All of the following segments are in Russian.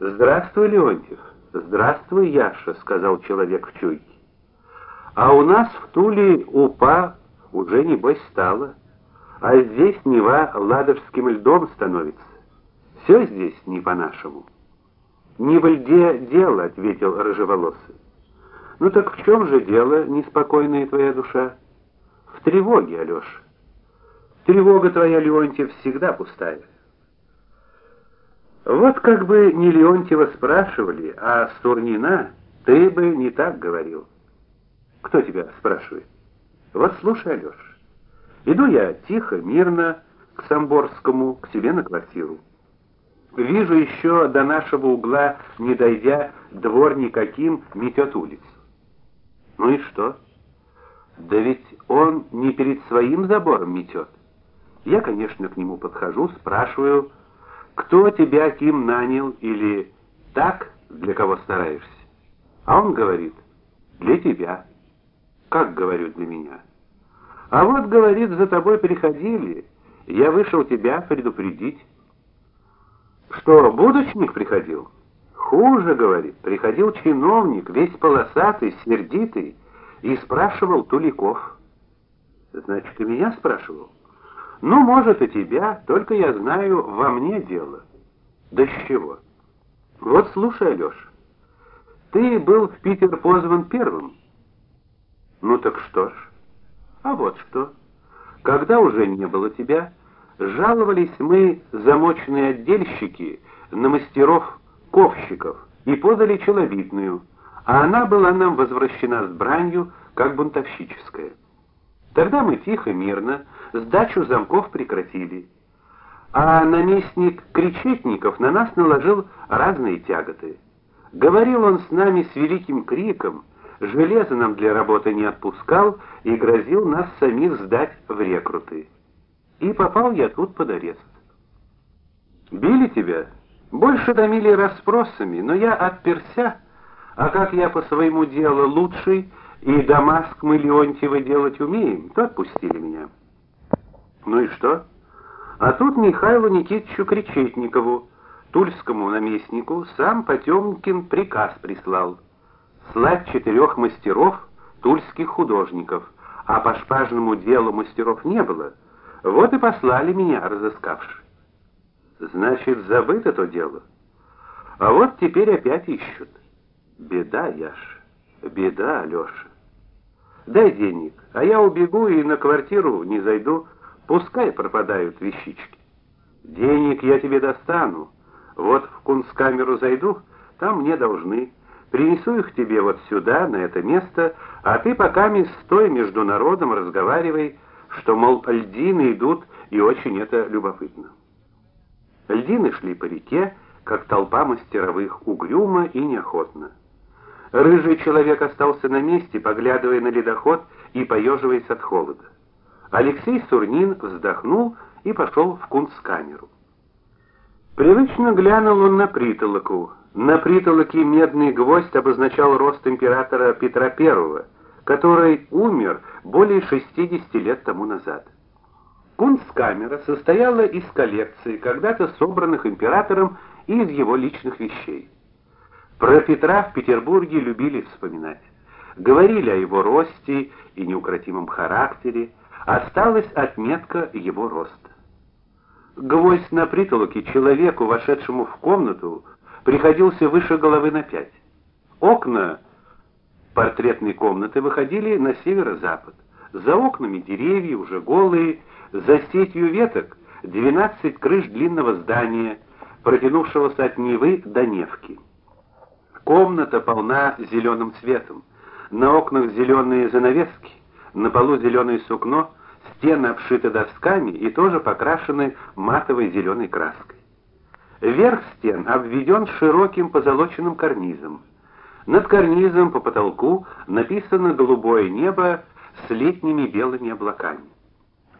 Здравствуй, Леонтьев. Здравствуй, Яша, сказал человек в чуйке. А у нас в Туле упа уже не бось стало, а здесь Нева ладожским льдом становится. Все здесь не по-нашему. Не в льде дело, ответил рыжеволосый. Ну так в чем же дело, неспокойная твоя душа? В тревоге, Алёша. Тревога твоя, Леонтьев, всегда пустая. Вот как бы не Леонтьева спрашивали, а Сурнина, ты бы не так говорил. Кто тебя спрашивает? Вот слушай, Алёш. Иду я тихо, мирно к Самборскому, к себе на квартиру. Вижу еще до нашего угла, не дойдя, двор никаким метет улицу. Ну и что? Да ведь он не перед своим забором метет. Я, конечно, к нему подхожу, спрашиваю: "Кто тебя кем нанял или так, для кого стараешься?" А он говорит: "Для тебя". Как говорю для меня? А вот говорит, за тобой приходили. Я вышел тебя предупредить. Что, будочник приходил? Хуже, говорит, приходил чиновник, весь полосатый, сердитый, и спрашивал Туликов. Значит, и меня спрашивал. Ну, может, и тебя, только я знаю, во мне дело. Да с чего? Вот слушай, Алёш. Ты был в Питер позван первым. Ну так что ж? А вот что. Когда уже не было тебя, жаловались мы, замочные отдельщики, на мастеров ковщиков и подали челобитную, а она была нам возвращена с бранью, как бунтовщическая. Тогда мы тихо, мирно сдачу замков прекратили. А наместник Кречетников на нас наложил разные тяготы. Говорил он с нами с великим криком, железо нам для работы не отпускал и грозил нас самих сдать в рекруты. И попал я тут под арест. Били тебя? Больше томили расспросами, но я отперся, а как я по своему делу лучший, и Дамаск мы Леонтьева делать умеем, то отпустили меня. Ну и что? А тут Михаилу Никитичу Кречетникову, тульскому наместнику, сам Потёмкин приказ прислал слать четырех мастеров, тульских художников, а по шпажному делу мастеров не было. Вот и послали меня, разыскавши. Значит, забыто то дело. А вот теперь опять ищут. Беда, Яш. Беда, Алёша. Дай денег, а я убегу и на квартиру не зайду, пускай пропадают вещички. Денег я тебе достану. Вот в кунсткамеру зайду, там мне должны Принесу их тебе вот сюда, на это место, а ты пока ми стой между народом, разговаривай, что мол льдины идут, и очень это любопытно. Льдины шли по реке, как толпа мастеровых, угрюмо и неохотно. Рыжий человек остался на месте, поглядывая на ледоход и поеживаясь от холода. Алексей Сурнин вздохнул и пошел в кунсткамеру. Привычно глянул он на притолоку. На притолоке медный гвоздь обозначал рост императора Петра I, который умер более 60 лет тому назад. Кунсткамера состояла из коллекции, когда-то собранных императором и из его личных вещей. Про Петра в Петербурге любили вспоминать. Говорили о его росте и неукротимом характере, осталась отметка его роста. Гвоздь на притолоке человеку, вошедшему в комнату, приходился выше головы на пять. Окна портретной комнаты выходили на северо-запад. За окнами деревья уже голые, за сетью веток 12 крыш длинного здания, протянувшегося от Невы до Невки. Комната полна зеленым цветом. На окнах зеленые занавески, на полу зеленое сукно, стены обшиты досками и тоже покрашены матовой зеленой краской. Верх стен обведен широким позолоченным карнизом. Над карнизом по потолку написано голубое небо с летними белыми облаками.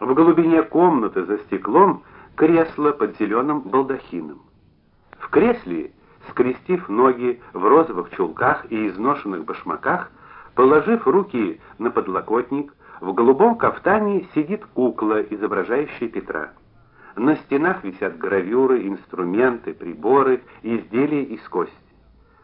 В глубине комнаты за стеклом кресло под зеленым балдахином. В кресле, скрестив ноги в розовых чулках и изношенных башмаках, положив руки на подлокотник, в голубом кафтане сидит кукла, изображающая Петра. На стенах висят гравюры, инструменты, приборы, изделия из кости.